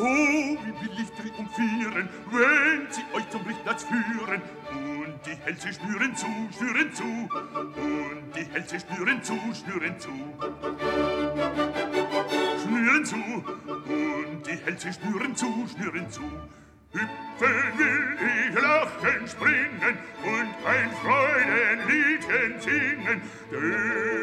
Oh, wenn sie euch zum Richtplatz führen. Und die Hälse schnüren zu, schnüren zu. Und die Hälse schnüren zu, schnüren zu. Schnüren zu. Und die Hälse schnüren zu, schnüren zu. Hüpfen will ich, lachen, springen und ein Freudenliedchen singen. Der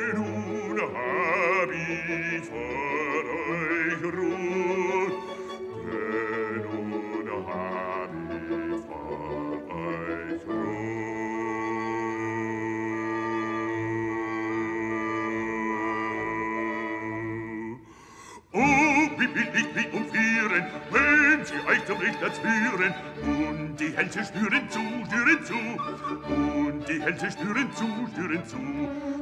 Will ich triumphieren, wenn sie euch zum Richter führen, und die Hälse spüren zu, spüren zu, und die Hälse spüren zu, spüren zu.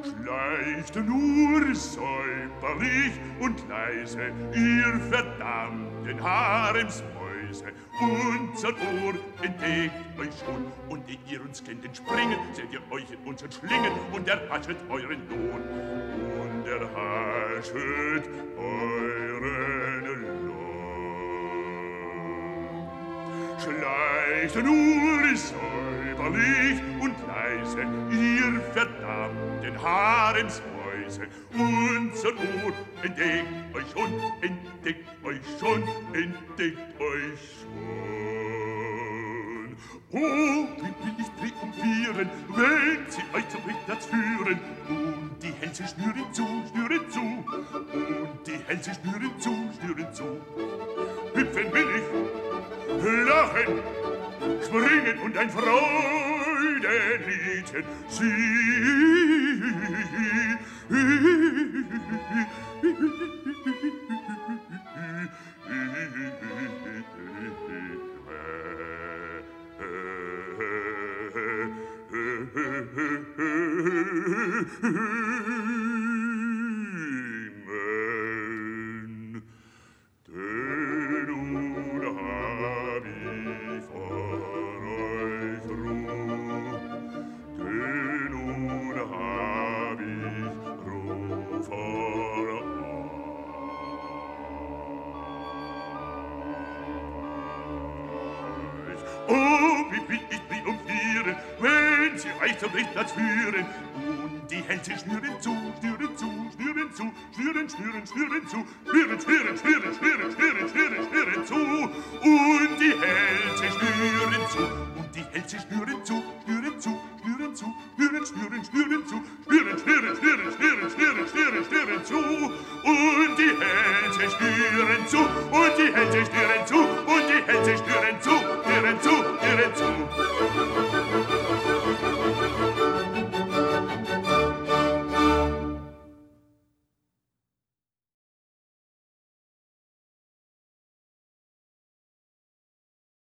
Schleicht nur säuberlich und leise, ihr verdammten Haremsmäuse, unser Ohr entdeckt euch schon, und die ihr uns kennt entspringen, seht ihr euch in unseren Schlingen, und erhaschet euren Lohn, und erhaschet euren Schleicht nur säuberlich und leise, ihr verdammten Haremsmäuse, unser Ohr entdeckt euch schon, entdeckt euch schon, entdeckt euch schon. Oh, wie will ich triumphieren, wenn sie euch zum Richtplatz führen, und die Hälse schnüren Herren springen und ein Freudenliedchen singen. Oh, wie will ich triumphieren, wenn sie euch zum Richtplatz führen, und die Hälse schnüren zu, schnüren zu, schnüren zu, schnüren, schnüren, schnüren zu, schnüren, schnüren, schnüren, schnüren, schnüren, schnüren, schnüren zu, und die Hälse schnüren zu, und die Hälse schnüren zu, schnüren zu, schnüren zu, schnüren, schnüren, schnüren zu, schnüren, schnüren, schnüren, schnüren, schnüren, schnüren, schnüren zu, und die Hälse schnüren zu, und die